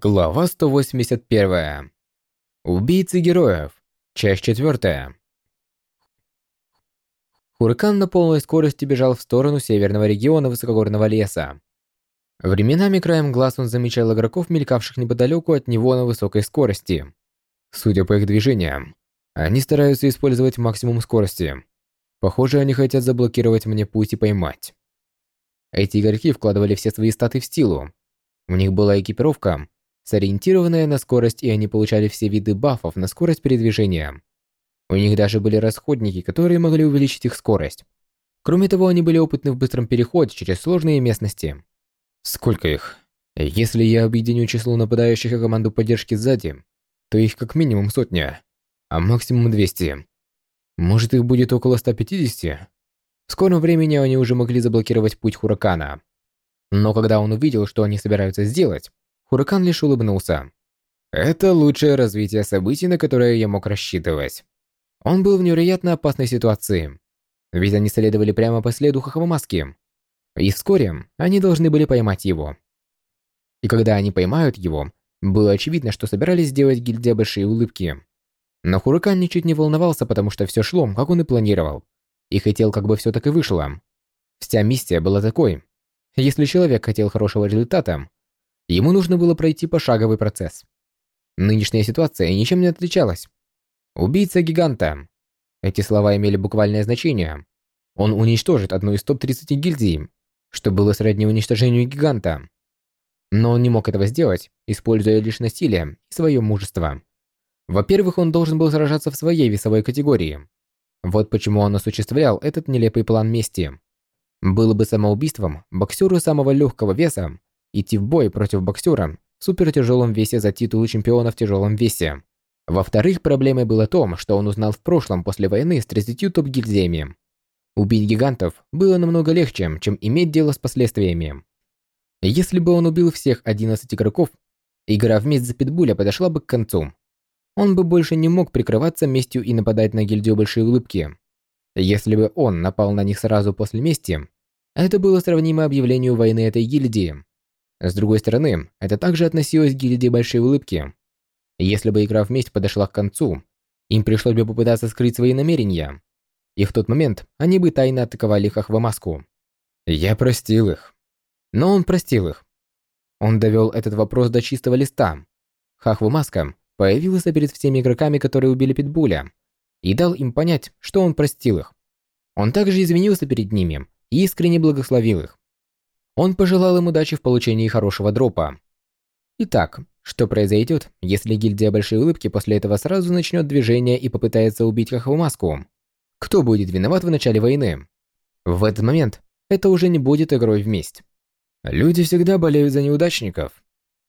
Глава 181. Убийцы героев. Часть 4. Хуракан на полной скорости бежал в сторону северного региона высокогорного леса. Временами краем глаз он замечал игроков, мелькавших неподалеку от него на высокой скорости. Судя по их движениям, они стараются использовать максимум скорости. Похоже, они хотят заблокировать мне путь и поймать. Эти игроки вкладывали все свои статы в силу. У них была экипировка, сориентированная на скорость, и они получали все виды бафов на скорость передвижения. У них даже были расходники, которые могли увеличить их скорость. Кроме того, они были опытны в быстром переходе через сложные местности. Сколько их? Если я объединю число нападающих и команду поддержки сзади, то их как минимум сотня, а максимум 200. Может, их будет около 150? В скором времени они уже могли заблокировать путь Хуракана. Но когда он увидел, что они собираются сделать, Хуракан лишь улыбнулся. Это лучшее развитие событий, на которое я мог рассчитывать. Он был в невероятно опасной ситуации. Ведь они следовали прямо по следу Хахвамаски. И вскоре они должны были поймать его. И когда они поймают его, было очевидно, что собирались сделать гильдия большие улыбки. Но Хуракан ничуть не волновался, потому что все шло, как он и планировал. И хотел, как бы все так и вышло. Вся миссия была такой. Если человек хотел хорошего результата, Ему нужно было пройти пошаговый процесс. Нынешняя ситуация ничем не отличалась. Убийца гиганта. Эти слова имели буквальное значение. Он уничтожит одну из топ-30 гильдий, что было сродни уничтожению гиганта. Но он не мог этого сделать, используя лишь насилие и свое мужество. Во-первых, он должен был сражаться в своей весовой категории. Вот почему он осуществлял этот нелепый план мести. Было бы самоубийством боксеру самого легкого веса идти в бой против боксера в супертяжелом весе за титул чемпиона в тяжелом весе. Во-вторых, проблемой было то, что он узнал в прошлом после войны с 30 топ-гильдиями. Убить гигантов было намного легче, чем иметь дело с последствиями. Если бы он убил всех 11 игроков, игра вместе за Питбуля подошла бы к концу. Он бы больше не мог прикрываться местью и нападать на гильдию Большие Улыбки. Если бы он напал на них сразу после мести, это было сравнимо объявлению войны этой гильдии. С другой стороны, это также относилось к гильдии Большой Улыбки. Если бы игра вместе подошла к концу, им пришлось бы попытаться скрыть свои намерения. И в тот момент они бы тайно атаковали Хахвамаску. Я простил их. Но он простил их. Он довел этот вопрос до чистого листа. Хахвамаска появился перед всеми игроками, которые убили Питбуля, и дал им понять, что он простил их. Он также извинился перед ними и искренне благословил их. Он пожелал им удачи в получении хорошего дропа. Итак, что произойдет, если гильдия Большой Улыбки после этого сразу начнет движение и попытается убить Маску? Кто будет виноват в начале войны? В этот момент это уже не будет игрой в месть. Люди всегда болеют за неудачников.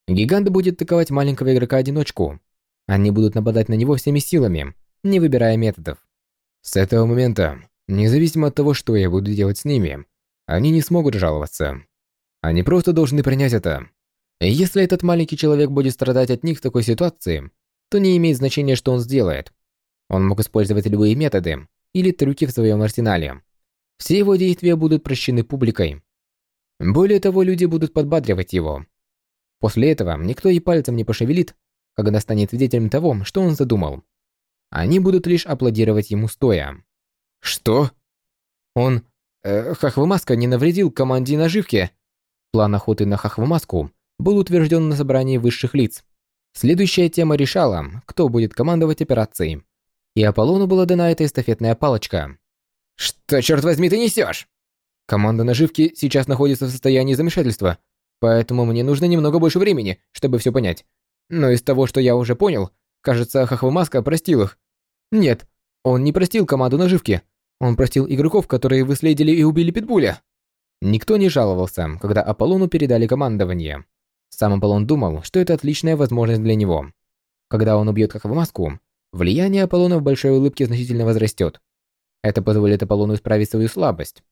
Гигант будет атаковать маленького игрока-одиночку. Они будут нападать на него всеми силами, не выбирая методов. С этого момента, независимо от того, что я буду делать с ними, они не смогут жаловаться. Они просто должны принять это. Если этот маленький человек будет страдать от них в такой ситуации, то не имеет значения, что он сделает. Он мог использовать любые методы или трюки в своем арсенале. Все его действия будут прощены публикой. Более того, люди будут подбадривать его. После этого никто и пальцем не пошевелит, когда станет свидетелем того, что он задумал. Они будут лишь аплодировать ему стоя. Что? Он... Э, Хахвамаска не навредил команде наживки. План охоты на Хахвамаску был утвержден на собрании высших лиц. Следующая тема решала, кто будет командовать операцией. И Аполлону была дана эта эстафетная палочка. «Что, черт возьми, ты несешь?» Команда наживки сейчас находится в состоянии замешательства, поэтому мне нужно немного больше времени, чтобы все понять. Но из того, что я уже понял, кажется, Хахвамаска простил их. Нет, он не простил команду наживки. Он простил игроков, которые выследили и убили Питбуля. Никто не жаловался, когда Аполлону передали командование. Сам Аполлон думал, что это отличная возможность для него. Когда он убьет как в маску, влияние Аполлона в большой улыбке значительно возрастет. Это позволит Аполлону исправить свою слабость.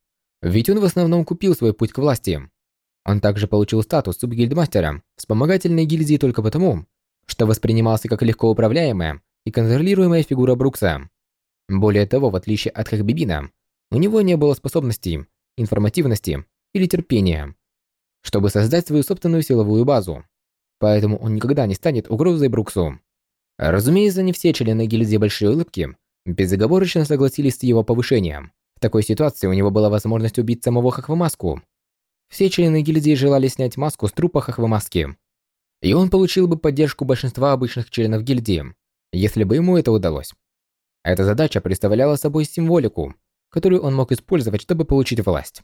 Ведь он в основном купил свой путь к власти. Он также получил статус субгильдмастера вспомогательной гильдии только потому, что воспринимался как легко управляемая и контролируемая фигура Брукса. Более того, в отличие от Хахбибина, у него не было способностей, информативности или терпения, чтобы создать свою собственную силовую базу. поэтому он никогда не станет угрозой Бруксу. Разумеется, не все члены гильдии Большой Улыбки безоговорочно согласились с его повышением. В такой ситуации у него была возможность убить самого Хахвамаску. Все члены гильдии желали снять маску с трупа Хахвамаски. И он получил бы поддержку большинства обычных членов гильдии, если бы ему это удалось. Эта задача представляла собой символику, которую он мог использовать, чтобы получить власть.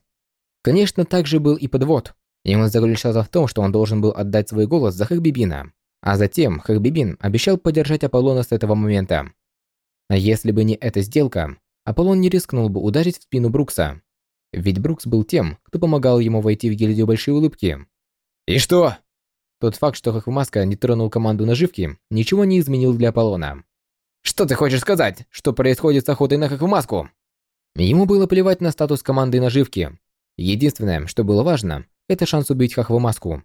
Конечно, также был и подвод. Ему заключался в том, что он должен был отдать свой голос за Хэкбибина. А затем Хэкбибин обещал поддержать Аполлона с этого момента. А если бы не эта сделка, Аполлон не рискнул бы ударить в спину Брукса. Ведь Брукс был тем, кто помогал ему войти в гильдию Большой Улыбки. «И что?» Тот факт, что Хохвамаска не тронул команду наживки, ничего не изменил для Аполлона. «Что ты хочешь сказать? Что происходит с охотой на Хохвамаску?» Ему было плевать на статус команды наживки. Единственное, что было важно, это шанс убить Хохвамаску.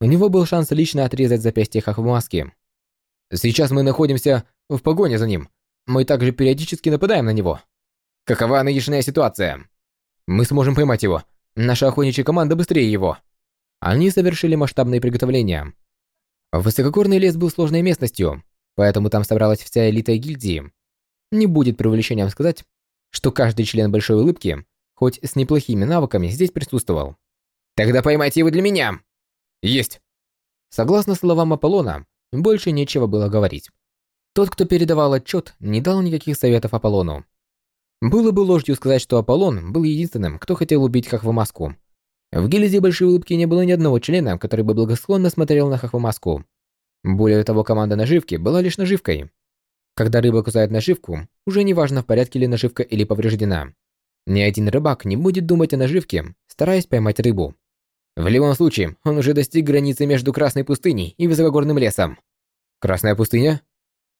У него был шанс лично отрезать запястье Хохвамаски. Сейчас мы находимся в погоне за ним. Мы также периодически нападаем на него. Какова нынешняя ситуация? Мы сможем поймать его. Наша охотничья команда быстрее его. Они совершили масштабные приготовления. Высокогорный лес был сложной местностью, поэтому там собралась вся элита гильдии. Не будет преувеличением сказать, что каждый член Большой Улыбки, хоть с неплохими навыками, здесь присутствовал. «Тогда поймайте его для меня!» «Есть!» Согласно словам Аполлона, больше нечего было говорить. Тот, кто передавал отчет, не дал никаких советов Аполлону. Было бы ложью сказать, что Аполлон был единственным, кто хотел убить Хахвамаску. В гильдии Большой Улыбки не было ни одного члена, который бы благосклонно смотрел на Хахвамаску. Более того, команда наживки была лишь наживкой. Когда рыба кусает наживку, уже не важно, в порядке ли наживка или повреждена. Ни один рыбак не будет думать о наживке, стараясь поймать рыбу. В любом случае, он уже достиг границы между Красной пустыней и Высокогорным лесом. Красная пустыня?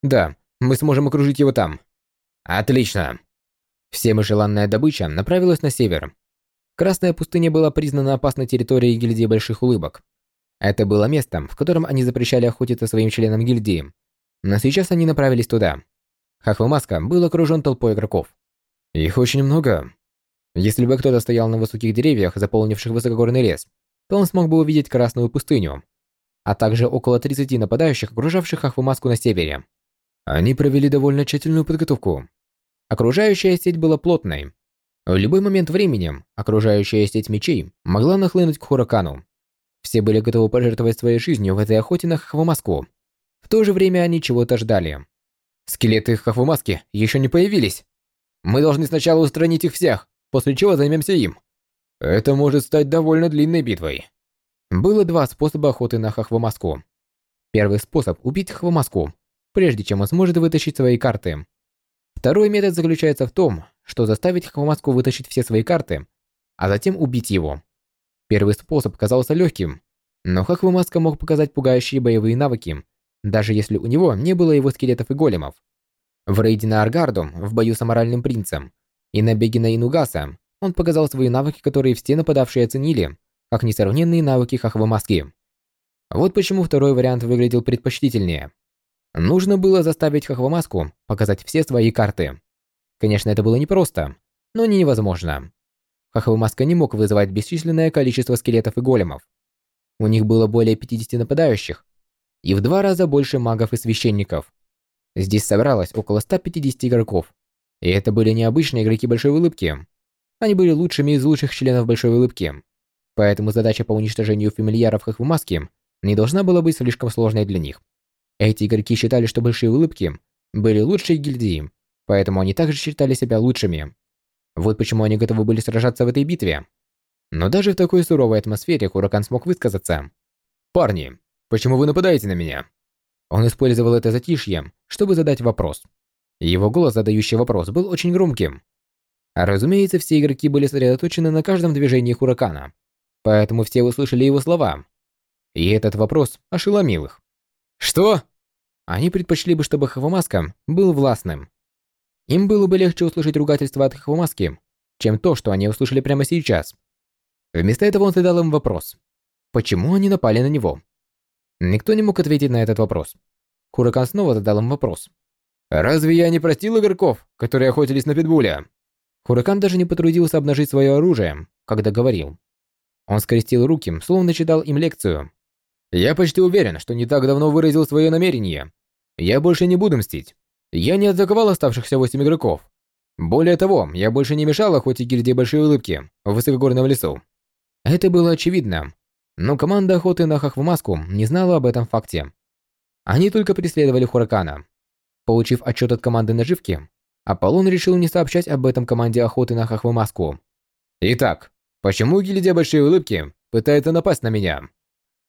Да, мы сможем окружить его там. Отлично. Всем желанная добыча направилась на север. Красная пустыня была признана опасной территорией гильдии Больших Улыбок. Это было местом, в котором они запрещали охотиться своим членам гильдии, но сейчас они направились туда. Хахвамаска был окружен толпой игроков. Их очень много. Если бы кто-то стоял на высоких деревьях, заполнивших высокогорный лес, то он смог бы увидеть Красную пустыню, а также около 30 нападающих, окружавших Хахвамаску на севере. Они провели довольно тщательную подготовку. Окружающая сеть была плотной. В любой момент времени окружающая сеть мечей могла нахлынуть к Хуракану. Все были готовы пожертвовать своей жизнью в этой охоте на Хахвамаску. В то же время они чего-то ждали. Скелеты Хахвамаски еще не появились. Мы должны сначала устранить их всех, после чего займемся им. Это может стать довольно длинной битвой. Было два способа охоты на Хахвамаску. Первый способ – убить Хахвамаску, прежде чем он сможет вытащить свои карты. Второй метод заключается в том, что заставить Хахвамаску вытащить все свои карты, а затем убить его. Первый способ казался легким, но Хахвамаска мог показать пугающие боевые навыки, даже если у него не было его скелетов и големов. В рейде на Аргарду, в бою с аморальным принцем, и на беге на Инугаса он показал свои навыки, которые все нападавшие оценили, как несравненные навыки Хахвамаски. Вот почему второй вариант выглядел предпочтительнее. Нужно было заставить Хахвамаску показать все свои карты. Конечно, это было непросто, но не невозможно. Хахвамаска не мог вызывать бесчисленное количество скелетов и големов. У них было более 50 нападающих, и в два раза больше магов и священников. Здесь собралось около 150 игроков. И это были необычные игроки Большой Улыбки. Они были лучшими из лучших членов Большой Улыбки. Поэтому задача по уничтожению фамильяров их в маске не должна была быть слишком сложной для них. Эти игроки считали, что Большие Улыбки были лучшей гильдией, поэтому они также считали себя лучшими. Вот почему они готовы были сражаться в этой битве. Но даже в такой суровой атмосфере Хуракан смог высказаться. «Парни, Почему вы нападаете на меня?» Он использовал это затишье, чтобы задать вопрос. Его голос, задающий вопрос, был очень громким. Разумеется, все игроки были сосредоточены на каждом движении Хуракана, поэтому все услышали его слова. И этот вопрос ошеломил их. «Что?» Они предпочли бы, чтобы Хавамаска был властным. Им было бы легче услышать ругательство от Хавамаски, чем то, что они услышали прямо сейчас. Вместо этого он задал им вопрос. Почему они напали на него? Никто не мог ответить на этот вопрос. Хуракан снова задал им вопрос. «Разве я не простил игроков, которые охотились на Питбуля?» Хуракан даже не потрудился обнажить свое оружие, когда говорил. Он скрестил руки, словно читал им лекцию. Я почти уверен, что не так давно выразил свое намерение. Я больше не буду мстить. Я не атаковал оставшихся восемь игроков. Более того, я больше не мешал охоте гильдии Большой Улыбки в высокогорном лесу. Это было очевидно, но команда охоты на Хахвамаску не знала об этом факте. Они только преследовали Хуракана. Получив отчет от команды наживки, Аполлон решил не сообщать об этом команде охоты на Хахвамаску. Итак, почему гильдия Большой Улыбки пытается напасть на меня?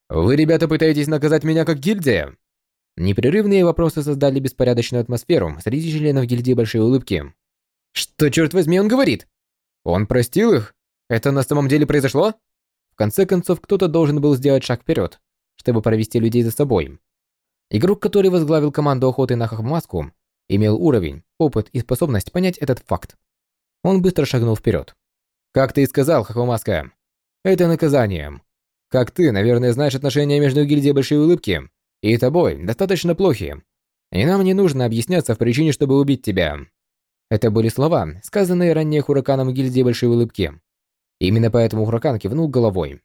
Вы, ребята, пытаетесь наказать меня как гильдия? Непрерывные вопросы создали беспорядочную атмосферу среди членов гильдии Большой Улыбки. Что, черт возьми, он говорит? Он простил их? Это на самом деле произошло? В конце концов, кто-то должен был сделать шаг вперед, чтобы провести людей за собой. Игрок, который возглавил команду охоты на Хахмаску, имел уровень, опыт и способность понять этот факт. Он быстро шагнул вперед. «Как ты и сказал, Хахмаска, это наказание. Как ты, наверное, знаешь отношения между гильдией Большой Улыбки и тобой достаточно плохи. И нам не нужно объясняться в причине, чтобы убить тебя. Это были слова, сказанные ранее Хураканом гильдии Большой Улыбки. Именно поэтому Хуракан кивнул головой.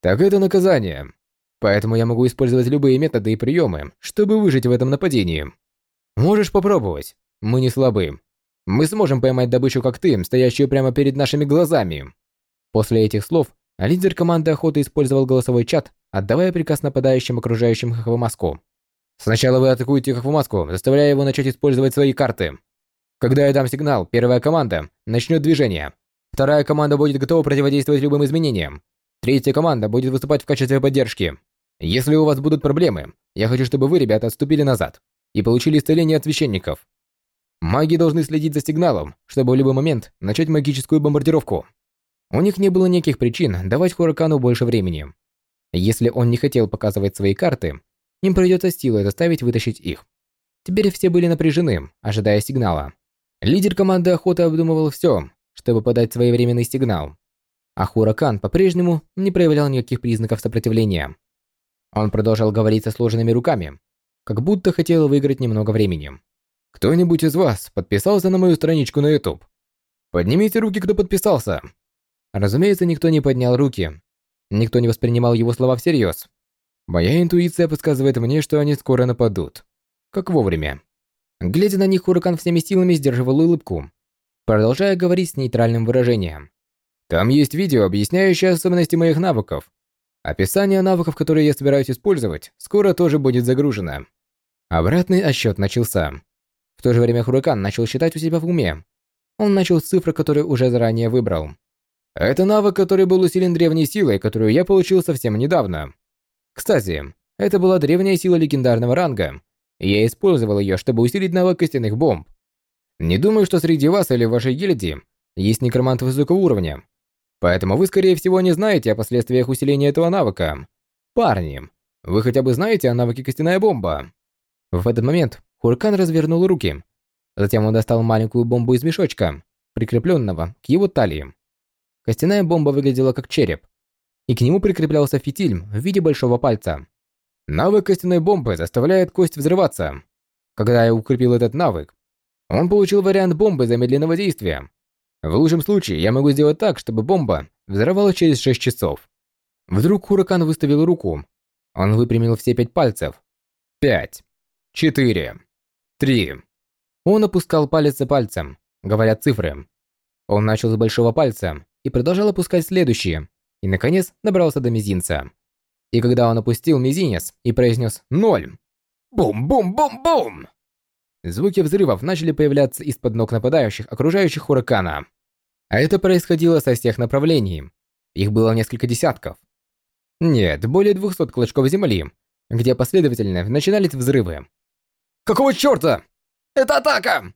Так это наказание. Поэтому я могу использовать любые методы и приемы, чтобы выжить в этом нападении. Можешь попробовать. Мы не слабы. Мы сможем поймать добычу, как ты, стоящую прямо перед нашими глазами. После этих слов лидер команды охоты использовал голосовой чат отдавая приказ нападающим окружающим Хахвамаску. «Сначала вы атакуете Хахвамаску, заставляя его начать использовать свои карты. Когда я дам сигнал, первая команда начнет движение. Вторая команда будет готова противодействовать любым изменениям. Третья команда будет выступать в качестве поддержки. Если у вас будут проблемы, я хочу, чтобы вы, ребята, отступили назад и получили исцеление от священников. Маги должны следить за сигналом, чтобы в любой момент начать магическую бомбардировку. У них не было никаких причин давать Хуракану больше времени. Если он не хотел показывать свои карты, им придется силой заставить вытащить их. Теперь все были напряжены, ожидая сигнала. Лидер команды охоты обдумывал все, чтобы подать своевременный сигнал. А Хуракан по-прежнему не проявлял никаких признаков сопротивления. Он продолжал говорить со сложенными руками, как будто хотел выиграть немного времени. «Кто-нибудь из вас подписался на мою страничку на YouTube? Поднимите руки, кто подписался!» Разумеется, никто не поднял руки, Никто не воспринимал его слова всерьез. Моя интуиция подсказывает мне, что они скоро нападут. Как вовремя. Глядя на них, Хуракан всеми силами сдерживал улыбку, продолжая говорить с нейтральным выражением. Там есть видео, объясняющее особенности моих навыков. Описание навыков, которые я собираюсь использовать, скоро тоже будет загружено. Обратный отсчет начался. В то же время Хуракан начал считать у себя в уме. Он начал с цифры, которые уже заранее выбрал. Это навык, который был усилен древней силой, которую я получил совсем недавно. Кстати, это была древняя сила легендарного ранга, я использовал ее, чтобы усилить навык костяных бомб. Не думаю, что среди вас или в вашей гильдии есть некромант высокого уровня. Поэтому вы, скорее всего, не знаете о последствиях усиления этого навыка. Парни, вы хотя бы знаете о навыке костяная бомба? В этот момент Хуркан развернул руки. Затем он достал маленькую бомбу из мешочка, прикрепленного к его талии. Костяная бомба выглядела как череп, и к нему прикреплялся фитиль в виде большого пальца. Навык костяной бомбы заставляет кость взрываться. Когда я укрепил этот навык, он получил вариант бомбы замедленного действия. В лучшем случае я могу сделать так, чтобы бомба взорвалась через 6 часов. Вдруг Хуракан выставил руку. Он выпрямил все пять пальцев. Пять. Четыре. Три. Он опускал палец за пальцем, говоря цифры. Он начал с большого пальца и продолжал опускать следующие, и, наконец, добрался до мизинца. И когда он опустил мизинец и произнес «Ноль!» Бум-бум-бум-бум! Звуки взрывов начали появляться из-под ног нападающих, окружающих Хуракана. А это происходило со всех направлений. Их было несколько десятков. Нет, более 200 клочков земли, где последовательно начинались взрывы. «Какого чёрта? Это атака!»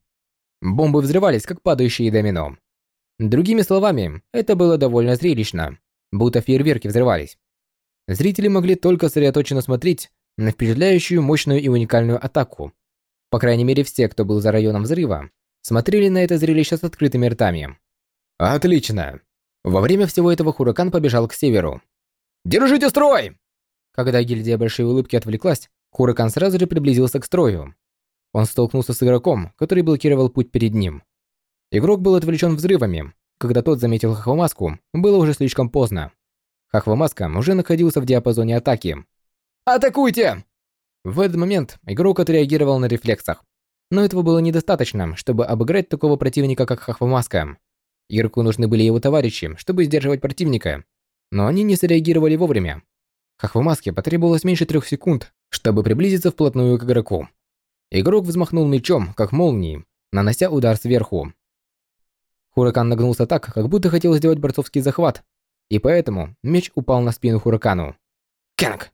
Бомбы взрывались, как падающие домино. Другими словами, это было довольно зрелищно, будто фейерверки взрывались. Зрители могли только сосредоточенно смотреть на впечатляющую, мощную и уникальную атаку. По крайней мере, все, кто был за районом взрыва, смотрели на это зрелище с открытыми ртами. Отлично. Во время всего этого Хуракан побежал к северу. «Держите строй!» Когда гильдия Большой Улыбки отвлеклась, Хуракан сразу же приблизился к строю. Он столкнулся с игроком, который блокировал путь перед ним. Игрок был отвлечен взрывами. Когда тот заметил Хахвамаску, было уже слишком поздно. Хахвамаска уже находился в диапазоне атаки. Атакуйте!» В этот момент игрок отреагировал на рефлексах. Но этого было недостаточно, чтобы обыграть такого противника, как Хахвамаска. Игроку нужны были его товарищи, чтобы сдерживать противника, но они не среагировали вовремя. Хахвамаске потребовалось меньше трех секунд, чтобы приблизиться вплотную к игроку. Игрок взмахнул мечом, как молнией, нанося удар сверху. Хуракан нагнулся так, как будто хотел сделать борцовский захват, и поэтому меч упал на спину Хуракану. Кэнг!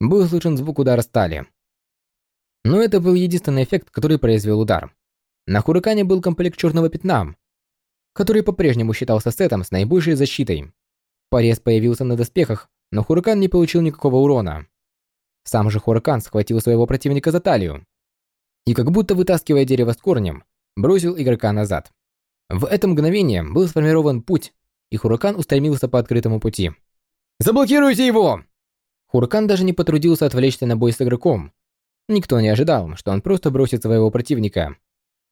Был слышен звук удара стали. Но это был единственный эффект, который произвел удар. На Хуракане был комплект черного пятна, который по-прежнему считался сетом с наибольшей защитой. Порез появился на доспехах, но Хуракан не получил никакого урона. Сам же Хуракан схватил своего противника за талию и, как будто вытаскивая дерево с корнем, бросил игрока назад. В это мгновение был сформирован путь, и Хуракан устремился по открытому пути. «Заблокируйте его!» Хуракан даже не потрудился отвлечься на бой с игроком. Никто не ожидал, что он просто бросит своего противника.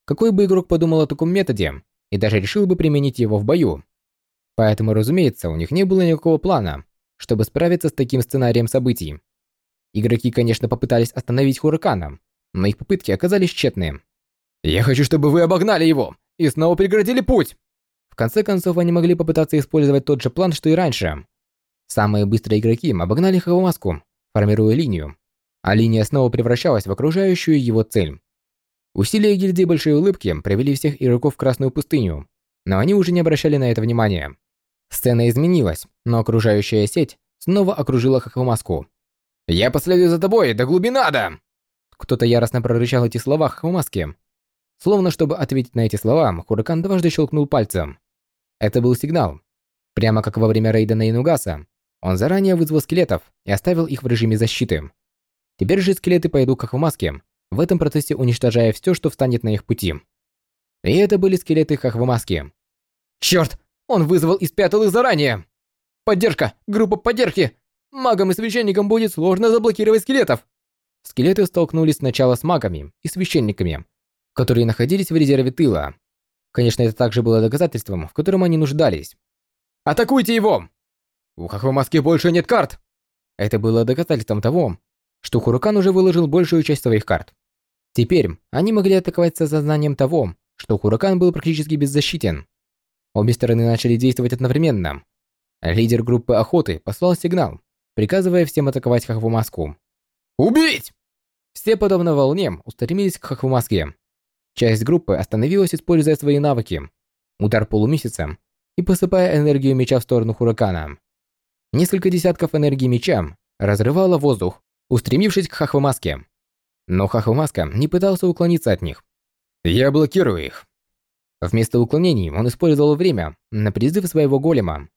Какой бы игрок подумал о таком методе, и даже решил бы применить его в бою. Поэтому, разумеется, у них не было никакого плана, чтобы справиться с таким сценарием событий. Игроки, конечно, попытались остановить Хуракана, но их попытки оказались тщетны. «Я хочу, чтобы вы обогнали его и снова преградили путь!» В конце концов, они могли попытаться использовать тот же план, что и раньше. Самые быстрые игроки обогнали Хавамаску, формируя линию, а линия снова превращалась в окружающую его цель. Усилия гильдии Большой Улыбки привели всех игроков в Красную пустыню, но они уже не обращали на это внимания. Сцена изменилась, но окружающая сеть снова окружила Хохвамаску. «Я последую за тобой до глубины ада!» Кто-то яростно прорычал эти слова Хохвамаске. Словно чтобы ответить на эти слова, Хуракан дважды щелкнул пальцем. Это был сигнал. Прямо как во время рейда на Инугаса, он заранее вызвал скелетов и оставил их в режиме защиты. Теперь же скелеты пойдут как в маске, в этом процессе уничтожая все, что встанет на их пути. И это были скелеты Хахвамаски. Черт! Он вызвал и спрятал их заранее! Поддержка! Группа поддержки! Магам и священникам будет сложно заблокировать скелетов! Скелеты столкнулись сначала с магами и священниками, которые находились в резерве тыла. Конечно, это также было доказательством, в котором они нуждались. «Атакуйте его! У Хахвамаски больше нет карт!» Это было доказательством того, что Хуракан уже выложил большую часть своих карт. Теперь они могли атаковать с осознанием того, что Хуракан был практически беззащитен. Обе стороны начали действовать одновременно. Лидер группы охоты послал сигнал, приказывая всем атаковать Хахвумаску. «Убить!» Все, подобно волне, устремились к Хахвумаске. Часть группы остановилась, используя свои навыки. Удар полумесяца и посыпая энергию меча в сторону Хуракана. Несколько десятков энергии меча разрывало воздух, устремившись к Хахвамаске. Но Хахвамаска не пытался уклониться от них. «Я блокирую их». Вместо уклонений он использовал время на призыв своего голема.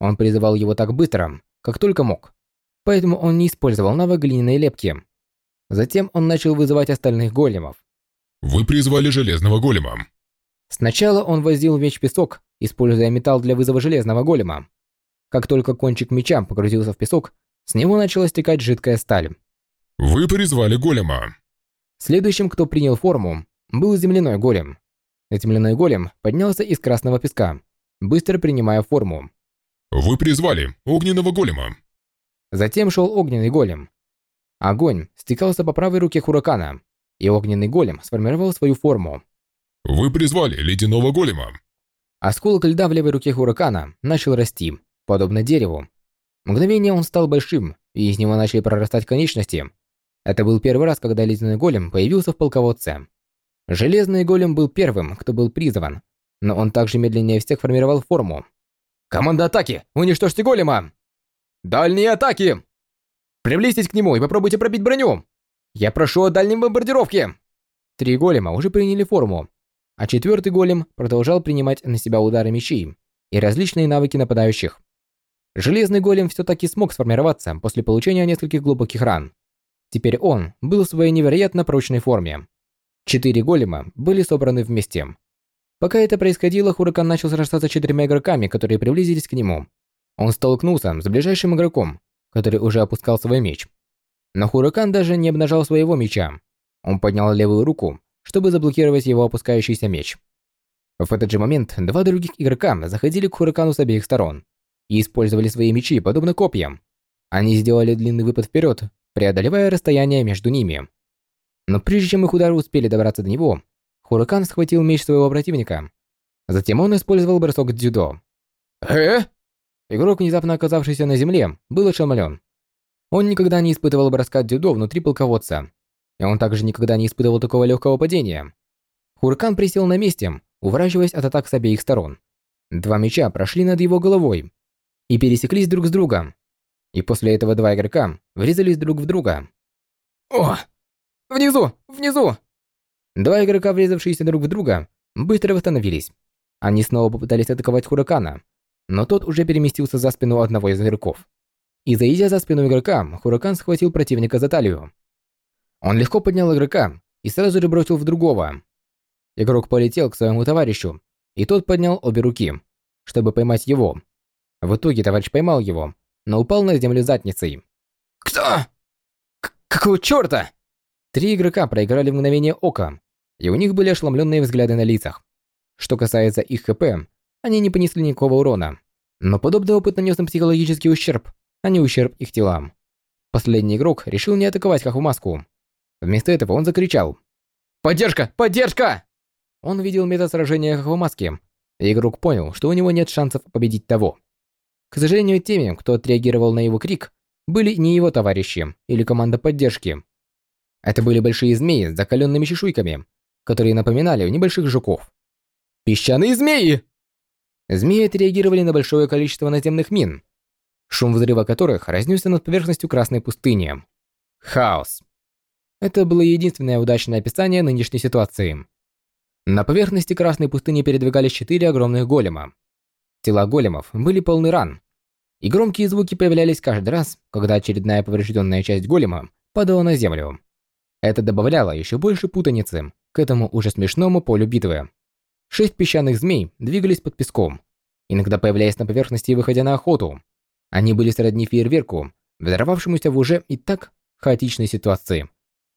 Он призывал его так быстро, как только мог. Поэтому он не использовал навык глиняной лепки. Затем он начал вызывать остальных големов. Вы призвали железного голема. Сначала он возил меч в песок, используя металл для вызова железного голема. Как только кончик меча погрузился в песок, с него начала стекать жидкая сталь. Вы призвали голема. Следующим, кто принял форму, был земляной голем. Земляной голем поднялся из красного песка, быстро принимая форму. Вы призвали огненного голема. Затем шел огненный голем. Огонь стекался по правой руке Хуракана, и огненный голем сформировал свою форму. Вы призвали ледяного голема. Осколок льда в левой руке Хуракана начал расти, подобно дереву, Мгновение он стал большим, и из него начали прорастать конечности. Это был первый раз, когда ледяной голем появился в полководце. Железный голем был первым, кто был призван, но он также медленнее всех формировал форму. «Команда атаки! Уничтожьте голема!» «Дальние атаки!» «Приблизьтесь к нему и попробуйте пробить броню!» «Я прошу о дальней бомбардировке!» Три голема уже приняли форму, а четвертый голем продолжал принимать на себя удары мечей и различные навыки нападающих. Железный голем все-таки смог сформироваться после получения нескольких глубоких ран. Теперь он был в своей невероятно прочной форме. Четыре голема были собраны вместе. Пока это происходило, Хуракан начал сражаться с четырьмя игроками, которые приблизились к нему. Он столкнулся с ближайшим игроком, который уже опускал свой меч. Но Хуракан даже не обнажал своего меча. Он поднял левую руку, чтобы заблокировать его опускающийся меч. В этот же момент два других игрока заходили к Хуракану с обеих сторон и использовали свои мечи, подобно копьям. Они сделали длинный выпад вперед, преодолевая расстояние между ними. Но прежде чем их удары успели добраться до него, Хуракан схватил меч своего противника. Затем он использовал бросок дзюдо. «Э?» Игрок, внезапно оказавшийся на земле, был ошеломлен. Он никогда не испытывал броска дзюдо внутри полководца. И он также никогда не испытывал такого легкого падения. Хуракан присел на месте, уворачиваясь от атак с обеих сторон. Два меча прошли над его головой и пересеклись друг с другом. И после этого два игрока врезались друг в друга. «О! Внизу! Внизу!» Два игрока, врезавшиеся друг в друга, быстро восстановились. Они снова попытались атаковать Хуракана, но тот уже переместился за спину одного из игроков. И заидя за спину игрока, Хуракан схватил противника за талию. Он легко поднял игрока и сразу же бросил в другого. Игрок полетел к своему товарищу, и тот поднял обе руки, чтобы поймать его. В итоге товарищ поймал его, но упал на землю задницей. «Кто? К какого чёрта?» Три игрока проиграли в мгновение ока, и у них были ошеломленные взгляды на лицах. Что касается их ХП, они не понесли никакого урона, но подобный опыт нанес им психологический ущерб, а не ущерб их телам. Последний игрок решил не атаковать Хахумаску. Вместо этого он закричал. «Поддержка! Поддержка!» Он видел метод сражения Хахумаски, и игрок понял, что у него нет шансов победить того. К сожалению, теми, кто отреагировал на его крик, были не его товарищи или команда поддержки. Это были большие змеи с закаленными чешуйками, которые напоминали небольших жуков. «Песчаные змеи!» Змеи отреагировали на большое количество наземных мин, шум взрыва которых разнесся над поверхностью Красной пустыни. Хаос. Это было единственное удачное описание нынешней ситуации. На поверхности Красной пустыни передвигались четыре огромных голема. Тела големов были полны ран, и громкие звуки появлялись каждый раз, когда очередная поврежденная часть голема падала на землю. Это добавляло еще больше путаницы к этому уже смешному полю битвы. Шесть песчаных змей двигались под песком, иногда появляясь на поверхности и выходя на охоту. Они были сродни фейерверку, взорвавшемуся в уже и так хаотичной ситуации.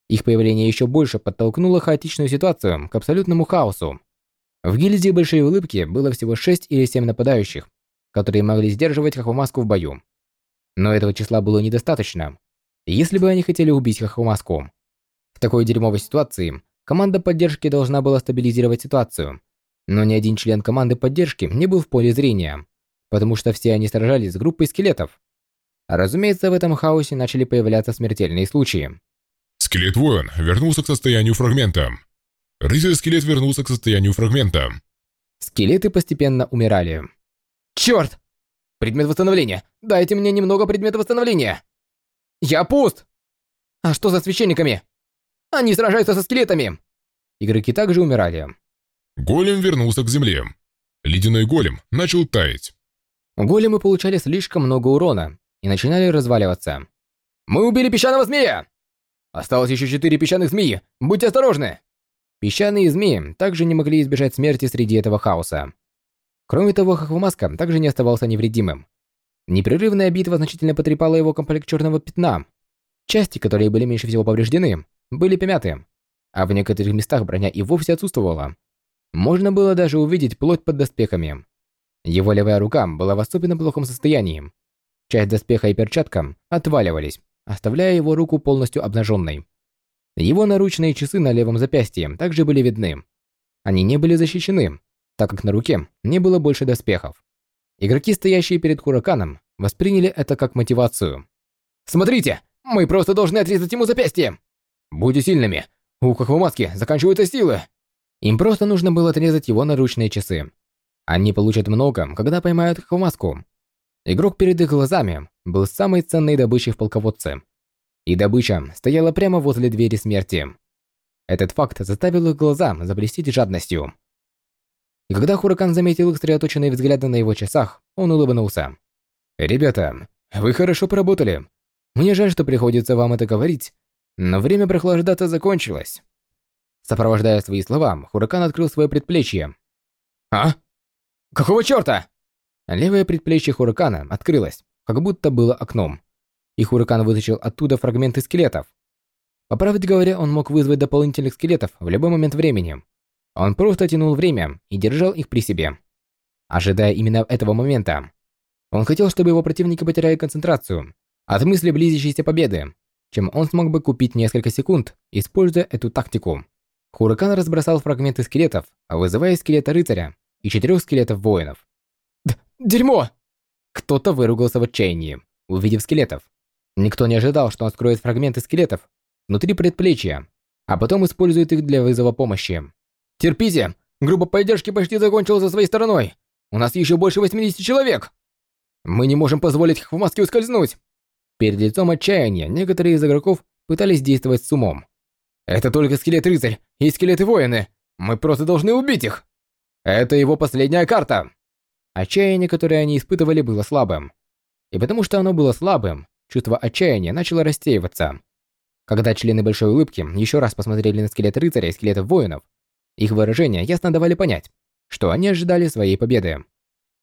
Их появление еще больше подтолкнуло хаотичную ситуацию к абсолютному хаосу. В гильдии Большой Улыбки было всего 6 или 7 нападающих, которые могли сдерживать Хахумаску в бою. Но этого числа было недостаточно, если бы они хотели убить Хахумаску. В такой дерьмовой ситуации команда поддержки должна была стабилизировать ситуацию, но ни один член команды поддержки не был в поле зрения, потому что все они сражались с группой скелетов. Разумеется, в этом хаосе начали появляться смертельные случаи. Скелет-воин вернулся к состоянию фрагмента. Рыцарь-скелет вернулся к состоянию фрагмента. Скелеты постепенно умирали. Черт! Предмет восстановления! Дайте мне немного предмета восстановления! Я пуст! А что за священниками? Они сражаются со скелетами! Игроки также умирали. Голем вернулся к земле. Ледяной голем начал таять. Големы получали слишком много урона и начинали разваливаться. Мы убили песчаного змея! Осталось еще четыре песчаных змеи. Будьте осторожны. Песчаные змеи также не могли избежать смерти среди этого хаоса. Кроме того, Хахвамаска также не оставался невредимым. Непрерывная битва значительно потрепала его комплект черного пятна. Части, которые были меньше всего повреждены, были помяты, а в некоторых местах броня и вовсе отсутствовала. Можно было даже увидеть плоть под доспехами. Его левая рука была в особенно плохом состоянии. Часть доспеха и перчатка отваливались, оставляя его руку полностью обнаженной. Его наручные часы на левом запястье также были видны. Они не были защищены, так как на руке не было больше доспехов. Игроки, стоящие перед Хураканом, восприняли это как мотивацию. «Смотрите, мы просто должны отрезать ему запястье! Будьте сильными, у Кахвамаски заканчиваются силы!» Им просто нужно было отрезать его наручные часы. Они получат много, когда поймают Кахвамаску, Игрок перед их глазами был самой ценной добычей в полководце. И добыча стояла прямо возле двери смерти. Этот факт заставил их глаза заблестеть жадностью. И когда Хуракан заметил их сосредоточенные взгляды на его часах, он улыбнулся. «Ребята, вы хорошо поработали. Мне жаль, что приходится вам это говорить, но время прохлаждаться закончилось». Сопровождая свои слова, Хуракан открыл свое предплечье. «А? Какого чёрта?» Левое предплечье Хуракана открылось, как будто было окном, и Хуракан вытащил оттуда фрагменты скелетов. По правде говоря, он мог вызвать дополнительных скелетов в любой момент времени. Он просто тянул время и держал их при себе, ожидая именно этого момента. Он хотел, чтобы его противники потеряли концентрацию от мысли близящейся победы, чем он смог бы купить несколько секунд, используя эту тактику. Хуракан разбросал фрагменты скелетов, вызывая скелета рыцаря и четырех скелетов воинов. «Дерьмо!» Кто-то выругался в отчаянии, увидев скелетов. Никто не ожидал, что он скроет фрагменты скелетов внутри предплечья, а потом использует их для вызова помощи. «Терпите! Группа поддержки почти закончила за своей стороной! У нас еще больше 80 человек! Мы не можем позволить их в маске ускользнуть!» Перед лицом отчаяния некоторые из игроков пытались действовать с умом. «Это только скелет-рыцарь и скелеты-воины! Мы просто должны убить их!» «Это его последняя карта!» Отчаяние, которое они испытывали, было слабым. И потому что оно было слабым, чувство отчаяния начало рассеиваться. Когда члены Большой Улыбки еще раз посмотрели на скелет рыцаря и скелетов воинов, их выражения ясно давали понять, что они ожидали своей победы.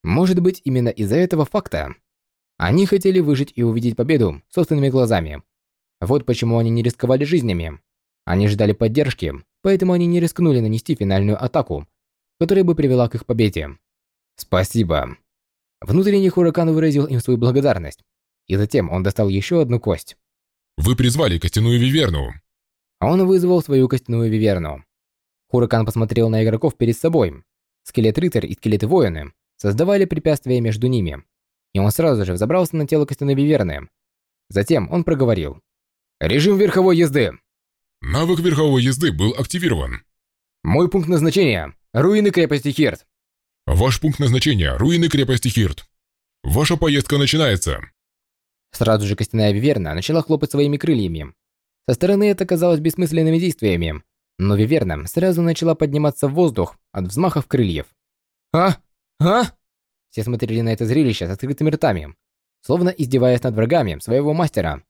Может быть, именно из-за этого факта. Они хотели выжить и увидеть победу собственными глазами. Вот почему они не рисковали жизнями. Они ждали поддержки, поэтому они не рискнули нанести финальную атаку, которая бы привела к их победе. Спасибо. Внутренний Хуракан выразил им свою благодарность, и затем он достал еще одну кость. Вы призвали костяную виверну. Он вызвал свою костяную виверну. Хуракан посмотрел на игроков перед собой. Скелет-рыцарь и скелеты-воины создавали препятствия между ними, и он сразу же взобрался на тело костяной виверны. Затем он проговорил. «Режим верховой езды!» Навык верховой езды был активирован. «Мой пункт назначения – руины крепости Хирт. Ваш пункт назначения – руины крепости Хирт. Ваша поездка начинается. Сразу же костяная виверна начала хлопать своими крыльями. Со стороны это казалось бессмысленными действиями, но виверна сразу начала подниматься в воздух от взмахов крыльев. «А? А?» Все смотрели на это зрелище с открытыми ртами, словно издеваясь над врагами своего мастера.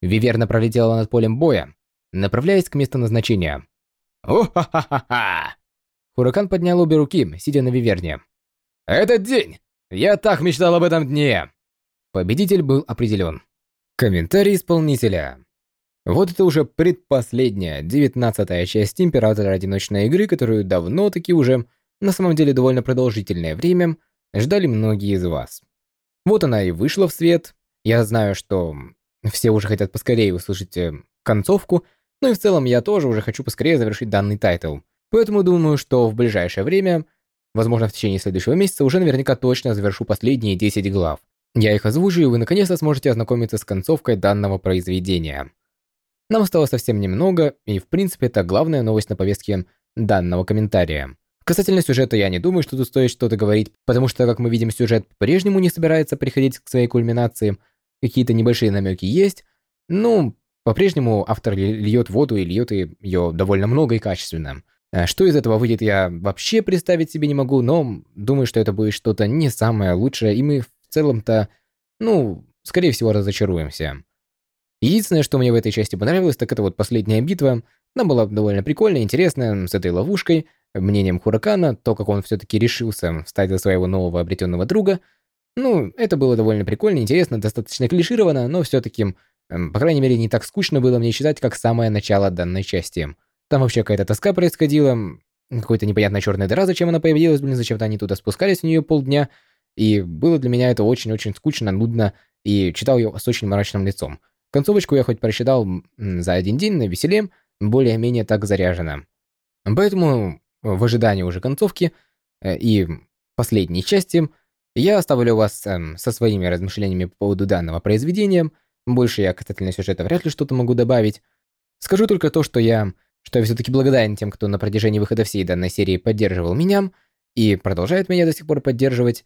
Виверна пролетела над полем боя, направляясь к месту назначения. «О-ха-ха-ха-ха!» Хуракан поднял обе руки, сидя на виверне. «Этот день! Я так мечтал об этом дне!» Победитель был определен. Комментарий исполнителя. Вот это уже предпоследняя, девятнадцатая часть Императора Одиночной Игры, которую давно-таки уже, на самом деле довольно продолжительное время, ждали многие из вас. Вот она и вышла в свет. Я знаю, что все уже хотят поскорее услышать э, концовку, но и в целом я тоже уже хочу поскорее завершить данный тайтл. Поэтому думаю, что в ближайшее время, возможно в течение следующего месяца, уже наверняка точно завершу последние 10 глав. Я их озвучу, и вы наконец-то сможете ознакомиться с концовкой данного произведения. Нам осталось совсем немного, и в принципе это главная новость на повестке данного комментария. Касательно сюжета, я не думаю, что тут стоит что-то говорить, потому что, как мы видим, сюжет по-прежнему не собирается приходить к своей кульминации. Какие-то небольшие намеки есть. Ну, по-прежнему автор льет воду и льет ее довольно много и качественно. Э, что из этого выйдет, я вообще представить себе не могу, но думаю, что это будет что-то не самое лучшее, и мы в целом-то, ну, скорее всего, разочаруемся. Единственное, что мне в этой части понравилось, так это вот последняя битва. Она была довольно прикольная, интересная, с этой ловушкой, мнением Хуракана, то, как он все-таки решился встать за своего нового обретенного друга. Ну, это было довольно прикольно, интересно, достаточно клишировано, но все-таки, по крайней мере, не так скучно было мне читать, как самое начало данной части. Там вообще какая-то тоска происходила, какая-то непонятная черная дыра, зачем она появилась, блин, зачем-то они туда спускались в нее полдня. И было для меня это очень-очень скучно, нудно, и читал ее с очень мрачным лицом. Концовочку я хоть прочитал за один день на веселе, более-менее так заряжено. Поэтому в ожидании уже концовки э, и последней части я оставлю вас эм, со своими размышлениями по поводу данного произведения. Больше я касательно сюжета вряд ли что-то могу добавить. Скажу только то, что я что я все-таки благодарен тем, кто на протяжении выхода всей данной серии поддерживал меня и продолжает меня до сих пор поддерживать.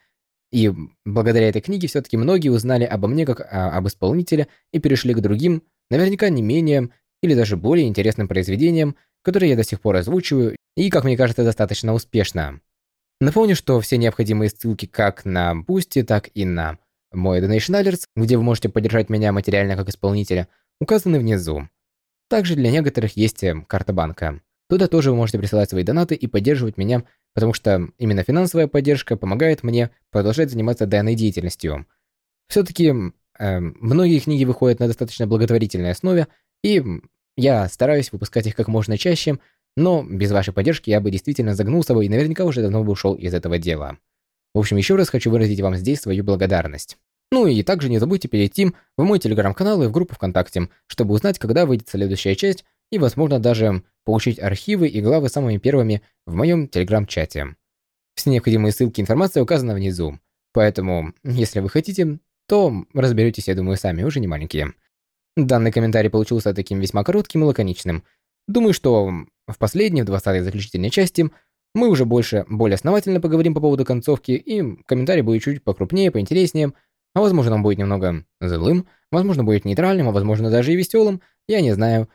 И благодаря этой книге все-таки многие узнали обо мне как а, об исполнителе и перешли к другим, наверняка не менее или даже более интересным произведениям, которые я до сих пор озвучиваю и, как мне кажется, достаточно успешно. Напомню, что все необходимые ссылки как на Boosty, так и на мой Donation Alerts, где вы можете поддержать меня материально как исполнителя, указаны внизу. Также для некоторых есть э, карта банка. Туда тоже вы можете присылать свои донаты и поддерживать меня, потому что именно финансовая поддержка помогает мне продолжать заниматься данной деятельностью. Все-таки э, многие книги выходят на достаточно благотворительной основе, и я стараюсь выпускать их как можно чаще, но без вашей поддержки я бы действительно загнул собой и наверняка уже давно бы ушел из этого дела. В общем, еще раз хочу выразить вам здесь свою благодарность. Ну и также не забудьте перейти в мой телеграм-канал и в группу ВКонтакте, чтобы узнать, когда выйдет следующая часть и, возможно, даже получить архивы и главы самыми первыми в моем телеграм-чате. Все необходимые ссылки и информация указана внизу. Поэтому, если вы хотите, то разберетесь, я думаю, сами, уже не маленькие. Данный комментарий получился таким весьма коротким и лаконичным. Думаю, что в последней, в 20-й заключительной части, мы уже больше, более основательно поговорим по поводу концовки, и комментарий будет чуть покрупнее, поинтереснее, а возможно он будет немного злым, возможно будет нейтральным, а возможно даже и веселым, я не знаю.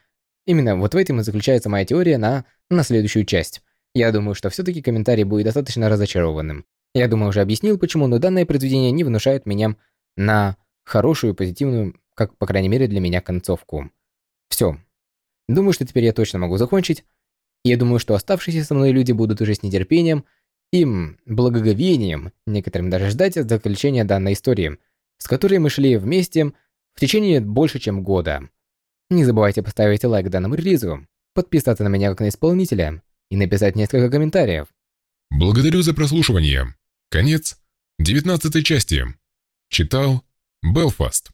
Именно вот в этом и заключается моя теория на, на следующую часть. Я думаю, что все-таки комментарий будет достаточно разочарованным. Я думаю, уже объяснил, почему, но данное произведение не внушает меня на хорошую, позитивную, как, по крайней мере, для меня концовку. Все. Думаю, что теперь я точно могу закончить. Я думаю, что оставшиеся со мной люди будут уже с нетерпением и благоговением, некоторым даже ждать заключения данной истории, с которой мы шли вместе в течение больше, чем года. Не забывайте поставить лайк данному релизу, подписаться на меня как на исполнителя и написать несколько комментариев. Благодарю за прослушивание. Конец 19 части. Читал Белфаст.